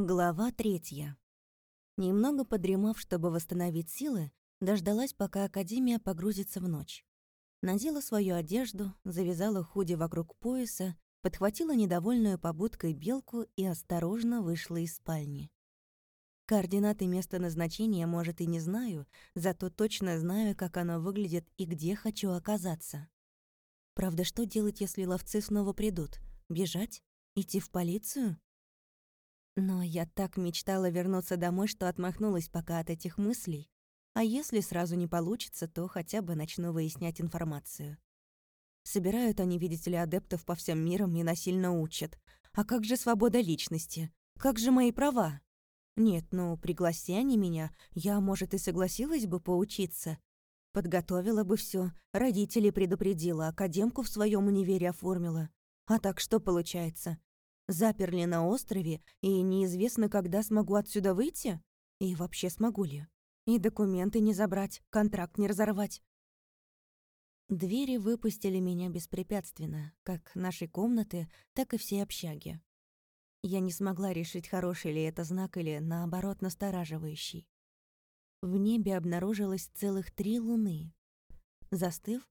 Глава третья. Немного подремав, чтобы восстановить силы, дождалась, пока Академия погрузится в ночь. Надела свою одежду, завязала худи вокруг пояса, подхватила недовольную побудкой белку и осторожно вышла из спальни. Координаты места назначения, может, и не знаю, зато точно знаю, как оно выглядит и где хочу оказаться. Правда, что делать, если ловцы снова придут? Бежать? Идти в полицию? Но я так мечтала вернуться домой, что отмахнулась пока от этих мыслей. А если сразу не получится, то хотя бы начну выяснять информацию. Собирают они, видите ли, адептов по всем мирам и насильно учат. А как же свобода личности? Как же мои права? Нет, ну, пригласи они меня, я, может, и согласилась бы поучиться. Подготовила бы все, родителей предупредила, академку в своем универе оформила. А так что получается? Заперли на острове, и неизвестно, когда смогу отсюда выйти? И вообще смогу ли? И документы не забрать, контракт не разорвать. Двери выпустили меня беспрепятственно, как нашей комнаты, так и всей общаги. Я не смогла решить, хороший ли это знак или, наоборот, настораживающий. В небе обнаружилось целых три луны. Застыв,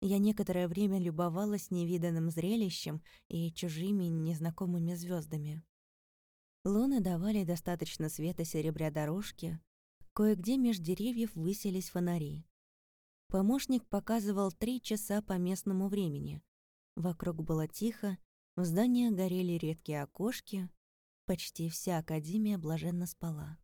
я некоторое время любовалась невиданным зрелищем и чужими незнакомыми звездами. Луны давали достаточно света серебря дорожки, кое-где меж деревьев высились фонари. Помощник показывал три часа по местному времени. Вокруг было тихо, в здании горели редкие окошки, почти вся Академия блаженно спала.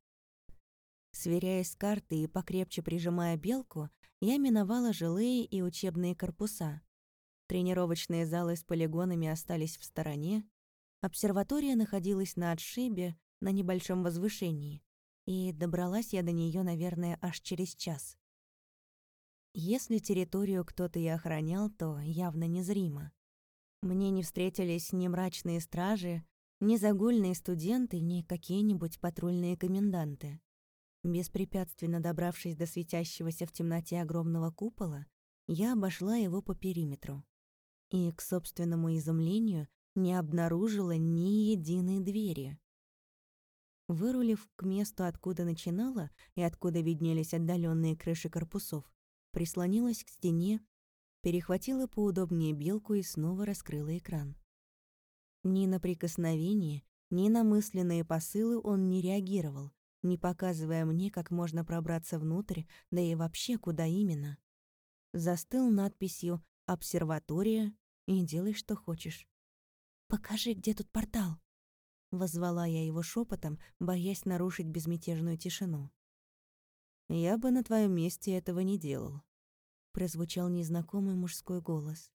Сверяясь с картой и покрепче прижимая белку, я миновала жилые и учебные корпуса. Тренировочные залы с полигонами остались в стороне. Обсерватория находилась на отшибе, на небольшом возвышении, и добралась я до нее, наверное, аж через час. Если территорию кто-то и охранял, то явно незримо. Мне не встретились ни мрачные стражи, ни загульные студенты, ни какие-нибудь патрульные коменданты. Беспрепятственно добравшись до светящегося в темноте огромного купола, я обошла его по периметру. И, к собственному изумлению, не обнаружила ни единой двери. Вырулив к месту, откуда начинала и откуда виднелись отдаленные крыши корпусов, прислонилась к стене, перехватила поудобнее белку и снова раскрыла экран. Ни на прикосновение, ни на мысленные посылы он не реагировал, не показывая мне, как можно пробраться внутрь, да и вообще куда именно. Застыл надписью «Обсерватория» и делай, что хочешь. «Покажи, где тут портал», — возвала я его шепотом, боясь нарушить безмятежную тишину. «Я бы на твоем месте этого не делал», — прозвучал незнакомый мужской голос.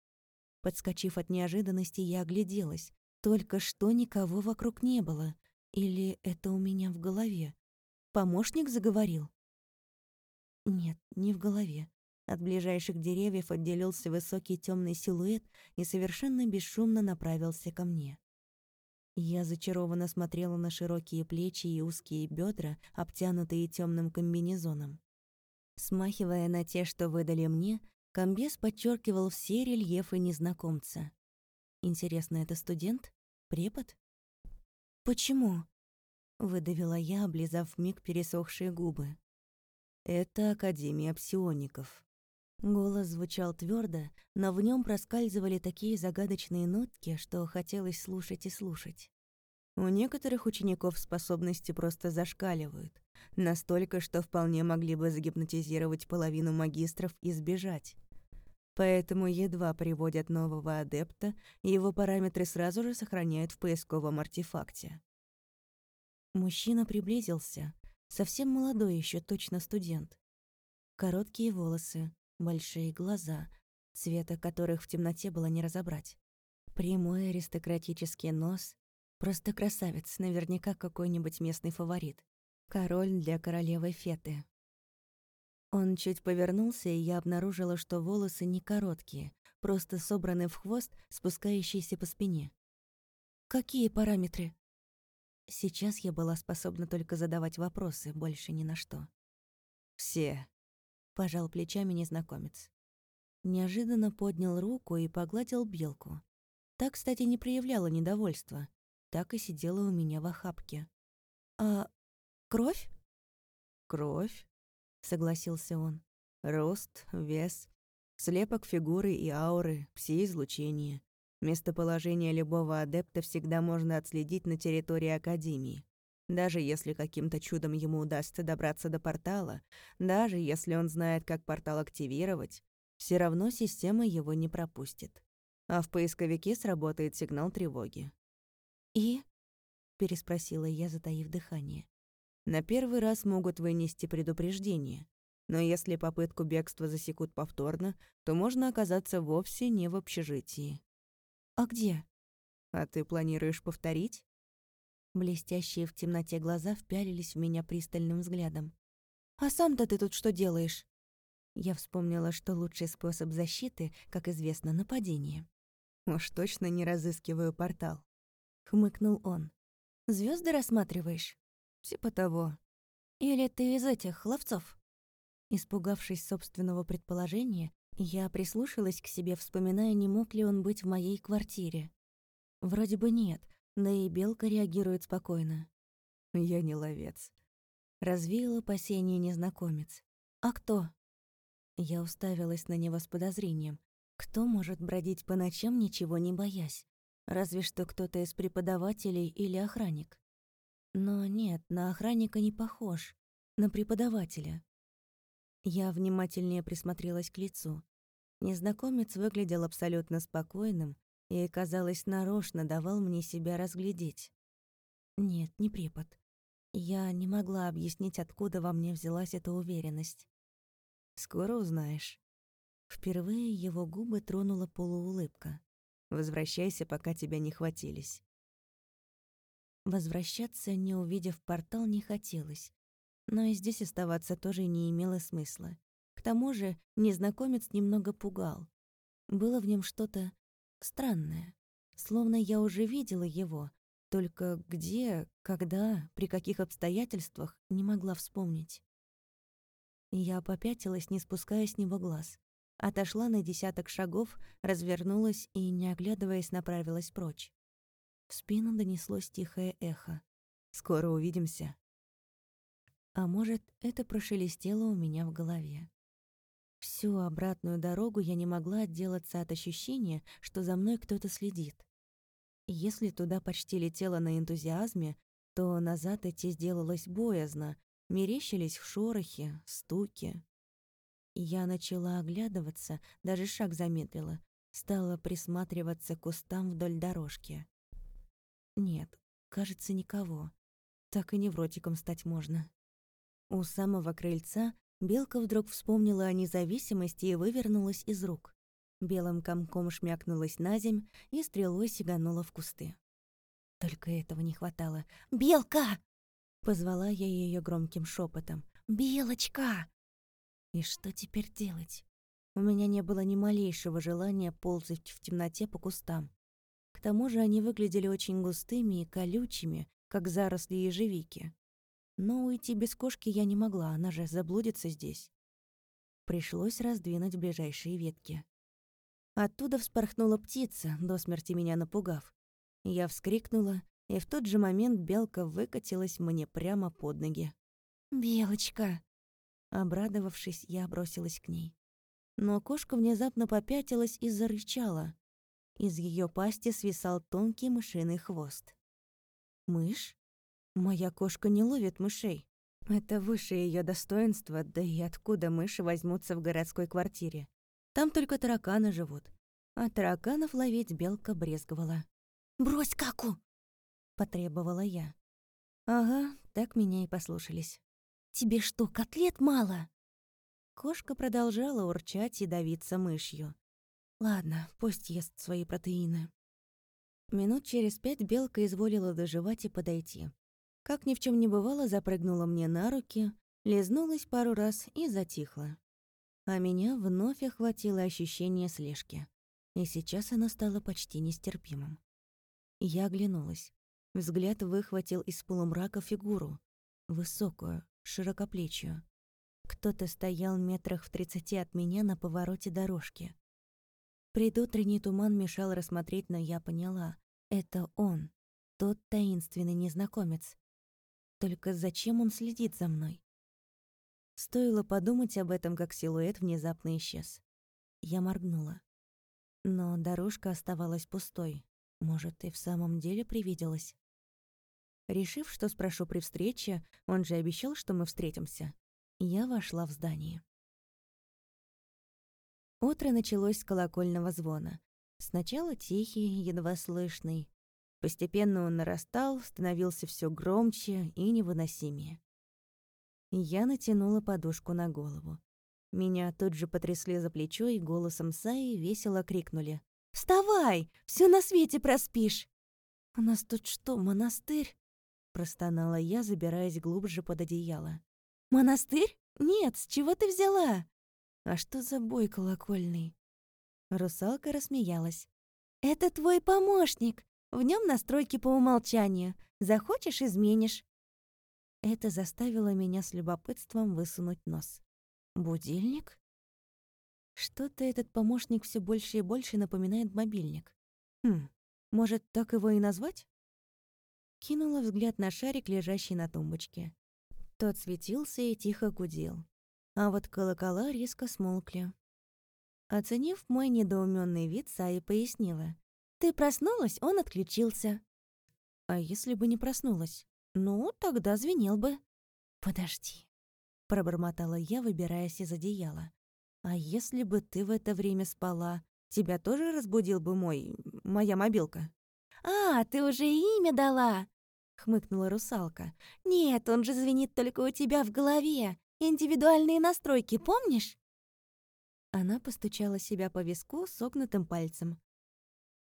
Подскочив от неожиданности, я огляделась. Только что никого вокруг не было. Или это у меня в голове? Помощник заговорил? Нет, не в голове. От ближайших деревьев отделился высокий темный силуэт и совершенно бесшумно направился ко мне. Я зачарованно смотрела на широкие плечи и узкие бедра, обтянутые темным комбинезоном. Смахивая на те, что выдали мне, комбез подчеркивал все рельефы незнакомца. Интересно, это студент? Препод? Почему? Выдавила я, облизав миг пересохшие губы. Это Академия псиоников. Голос звучал твердо, но в нем проскальзывали такие загадочные нотки, что хотелось слушать и слушать. У некоторых учеников способности просто зашкаливают, настолько, что вполне могли бы загипнотизировать половину магистров и сбежать. Поэтому едва приводят нового адепта, его параметры сразу же сохраняют в поисковом артефакте. Мужчина приблизился, совсем молодой еще точно студент. Короткие волосы, большие глаза, цвета которых в темноте было не разобрать. Прямой аристократический нос. Просто красавец, наверняка какой-нибудь местный фаворит. Король для королевы Феты. Он чуть повернулся, и я обнаружила, что волосы не короткие, просто собраны в хвост, спускающийся по спине. «Какие параметры?» Сейчас я была способна только задавать вопросы, больше ни на что. «Все», — пожал плечами незнакомец. Неожиданно поднял руку и погладил белку. Так, кстати, не проявляла недовольства. Так и сидела у меня в охапке. А кровь? Кровь, согласился он. Рост, вес, слепок фигуры и ауры, пси-излучение. Местоположение любого адепта всегда можно отследить на территории Академии. Даже если каким-то чудом ему удастся добраться до портала, даже если он знает, как портал активировать, все равно система его не пропустит. А в поисковике сработает сигнал тревоги. «И?» — переспросила я, затаив дыхание. «На первый раз могут вынести предупреждение, но если попытку бегства засекут повторно, то можно оказаться вовсе не в общежитии. «А где?» «А ты планируешь повторить?» Блестящие в темноте глаза впялились в меня пристальным взглядом. «А сам-то ты тут что делаешь?» Я вспомнила, что лучший способ защиты, как известно, нападение. «Уж точно не разыскиваю портал», — хмыкнул он. Звезды рассматриваешь?» «Типа того». «Или ты из этих ловцов?» Испугавшись собственного предположения, я прислушалась к себе, вспоминая, не мог ли он быть в моей квартире. Вроде бы нет, да и Белка реагирует спокойно. «Я не ловец», — развеял опасение незнакомец. «А кто?» Я уставилась на него с подозрением. Кто может бродить по ночам, ничего не боясь? Разве что кто-то из преподавателей или охранник. Но нет, на охранника не похож. На преподавателя. Я внимательнее присмотрелась к лицу. Незнакомец выглядел абсолютно спокойным и, казалось, нарочно давал мне себя разглядеть. Нет, не препод. Я не могла объяснить, откуда во мне взялась эта уверенность. «Скоро узнаешь». Впервые его губы тронула полуулыбка. «Возвращайся, пока тебя не хватились». Возвращаться, не увидев портал, не хотелось но и здесь оставаться тоже не имело смысла. К тому же незнакомец немного пугал. Было в нем что-то странное, словно я уже видела его, только где, когда, при каких обстоятельствах не могла вспомнить. Я попятилась, не спуская с него глаз. Отошла на десяток шагов, развернулась и, не оглядываясь, направилась прочь. В спину донеслось тихое эхо. «Скоро увидимся». А может, это прошелестело у меня в голове. Всю обратную дорогу я не могла отделаться от ощущения, что за мной кто-то следит. Если туда почти летела на энтузиазме, то назад идти сделалось боязно, мерещились в шорохе, стуки. Я начала оглядываться, даже шаг замедлила, стала присматриваться к кустам вдоль дорожки. Нет, кажется, никого. Так и невротиком стать можно. У самого крыльца белка вдруг вспомнила о независимости и вывернулась из рук. Белым комком шмякнулась на земь и стрелой сиганула в кусты. Только этого не хватало. «Белка!» Позвала я ее громким шепотом. «Белочка!» И что теперь делать? У меня не было ни малейшего желания ползать в темноте по кустам. К тому же они выглядели очень густыми и колючими, как заросли ежевики. Но уйти без кошки я не могла, она же заблудится здесь. Пришлось раздвинуть ближайшие ветки. Оттуда вспорхнула птица, до смерти меня напугав. Я вскрикнула, и в тот же момент белка выкатилась мне прямо под ноги. «Белочка!» Обрадовавшись, я бросилась к ней. Но кошка внезапно попятилась и зарычала. Из ее пасти свисал тонкий мышиный хвост. «Мышь?» Моя кошка не ловит мышей. Это выше ее достоинства, да и откуда мыши возьмутся в городской квартире? Там только тараканы живут. А тараканов ловить белка брезговала. «Брось каку!» — потребовала я. Ага, так меня и послушались. «Тебе что, котлет мало?» Кошка продолжала урчать и давиться мышью. Ладно, пусть ест свои протеины. Минут через пять белка изволила доживать и подойти. Как ни в чем не бывало, запрыгнула мне на руки, лизнулась пару раз и затихла. А меня вновь охватило ощущение слежки. И сейчас оно стало почти нестерпимым. Я оглянулась. Взгляд выхватил из полумрака фигуру. Высокую, широкоплечью. Кто-то стоял метрах в тридцати от меня на повороте дорожки. Предутренний туман мешал рассмотреть, но я поняла. Это он, тот таинственный незнакомец. Только зачем он следит за мной? Стоило подумать об этом, как силуэт внезапно исчез. Я моргнула. Но дорожка оставалась пустой. Может, и в самом деле привиделась. Решив, что спрошу при встрече, он же обещал, что мы встретимся, я вошла в здание. Утро началось с колокольного звона. Сначала тихий, едва слышный. Постепенно он нарастал, становился все громче и невыносимее. Я натянула подушку на голову. Меня тут же потрясли за плечо и голосом Саи весело крикнули. «Вставай! все на свете проспишь!» «У нас тут что, монастырь?» Простонала я, забираясь глубже под одеяло. «Монастырь? Нет, с чего ты взяла?» «А что за бой колокольный?» Русалка рассмеялась. «Это твой помощник. В нем настройки по умолчанию. Захочешь — изменишь». Это заставило меня с любопытством высунуть нос. «Будильник?» Что-то этот помощник все больше и больше напоминает мобильник. Хм, может, так его и назвать? Кинула взгляд на шарик, лежащий на тумбочке. Тот светился и тихо гудел. А вот колокола резко смолкли. Оценив мой недоуменный вид, Саи пояснила. «Ты проснулась, он отключился». «А если бы не проснулась?» «Ну, тогда звенел бы». «Подожди», — пробормотала я, выбираясь из одеяла. «А если бы ты в это время спала, тебя тоже разбудил бы мой... моя мобилка?» «А, ты уже имя дала!» — хмыкнула русалка. «Нет, он же звенит только у тебя в голове. Индивидуальные настройки, помнишь?» Она постучала себя по виску согнутым пальцем.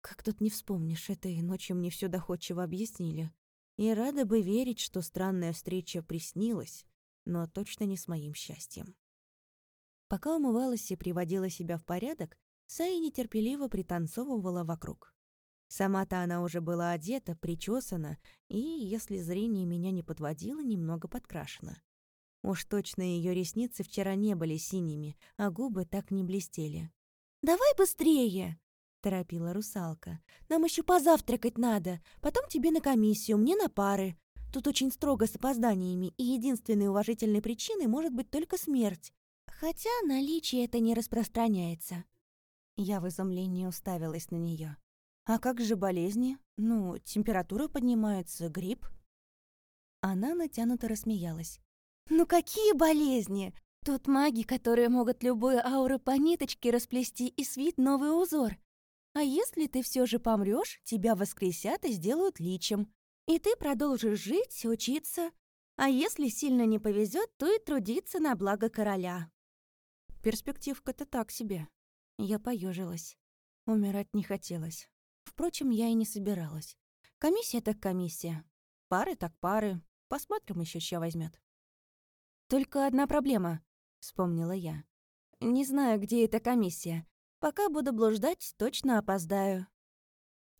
«Как тут не вспомнишь, этой ночью мне все доходчиво объяснили. И рада бы верить, что странная встреча приснилась, но точно не с моим счастьем». Пока умывалась и приводила себя в порядок, Саи нетерпеливо пританцовывала вокруг. Сама-то она уже была одета, причесана и, если зрение меня не подводило, немного подкрашена. Уж точно ее ресницы вчера не были синими, а губы так не блестели. «Давай быстрее!» — торопила русалка. «Нам еще позавтракать надо, потом тебе на комиссию, мне на пары. Тут очень строго с опозданиями, и единственной уважительной причиной может быть только смерть. Хотя наличие это не распространяется». Я в изумлении уставилась на нее. «А как же болезни? Ну, температура поднимается, грипп?» Она натянуто рассмеялась. «Ну какие болезни? Тут маги, которые могут любую ауру по ниточке расплести и свить новый узор. А если ты все же помрешь, тебя воскресят и сделают личем. И ты продолжишь жить, учиться. А если сильно не повезет, то и трудиться на благо короля». Перспективка-то так себе. Я поежилась. Умирать не хотелось. Впрочем, я и не собиралась. Комиссия так комиссия. Пары так пары. Посмотрим еще, что возьмет. «Только одна проблема», — вспомнила я. «Не знаю, где эта комиссия. Пока буду блуждать, точно опоздаю».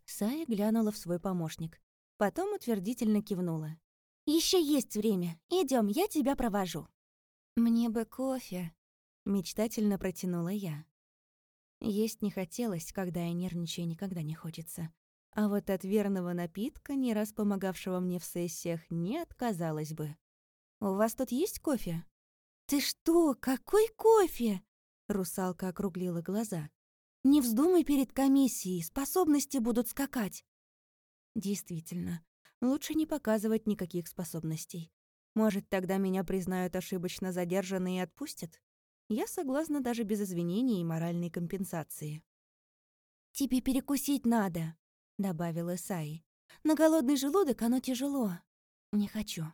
Сая глянула в свой помощник. Потом утвердительно кивнула. Еще есть время. Идем, я тебя провожу». «Мне бы кофе», — мечтательно протянула я. Есть не хотелось, когда я нервничаю, никогда не хочется. А вот от верного напитка, не раз помогавшего мне в сессиях, не отказалась бы. «У вас тут есть кофе?» «Ты что? Какой кофе?» Русалка округлила глаза. «Не вздумай перед комиссией, способности будут скакать». Действительно, лучше не показывать никаких способностей. Может, тогда меня признают ошибочно задержанной и отпустят? Я согласна даже без извинений и моральной компенсации. «Тебе перекусить надо», — добавила Саи. «На голодный желудок оно тяжело. Не хочу».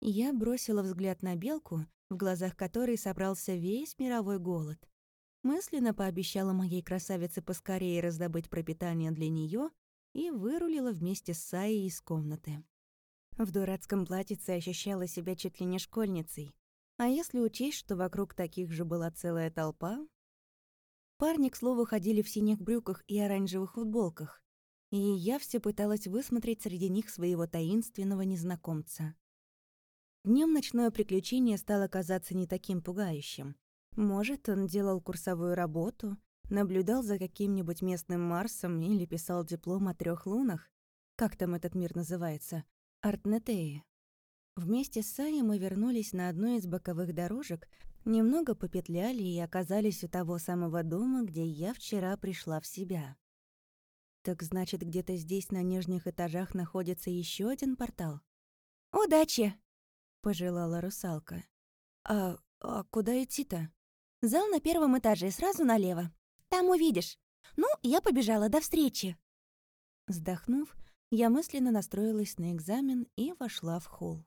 Я бросила взгляд на белку, в глазах которой собрался весь мировой голод. Мысленно пообещала моей красавице поскорее раздобыть пропитание для нее и вырулила вместе с Саей из комнаты. В дурацком платьице ощущала себя чуть ли не школьницей, а если учесть, что вокруг таких же была целая толпа? Парни, к слову, ходили в синих брюках и оранжевых футболках, и я все пыталась высмотреть среди них своего таинственного незнакомца. Днем ночное приключение стало казаться не таким пугающим. Может, он делал курсовую работу, наблюдал за каким-нибудь местным Марсом или писал диплом о трех лунах? Как там этот мир называется? Артнетеи. Вместе с Саей мы вернулись на одну из боковых дорожек, немного попетляли и оказались у того самого дома, где я вчера пришла в себя. Так значит, где-то здесь на нижних этажах находится еще один портал? «Удачи!» — пожелала русалка. «А, а куда идти-то?» «Зал на первом этаже, сразу налево. Там увидишь. Ну, я побежала, до встречи!» Вздохнув, я мысленно настроилась на экзамен и вошла в холл.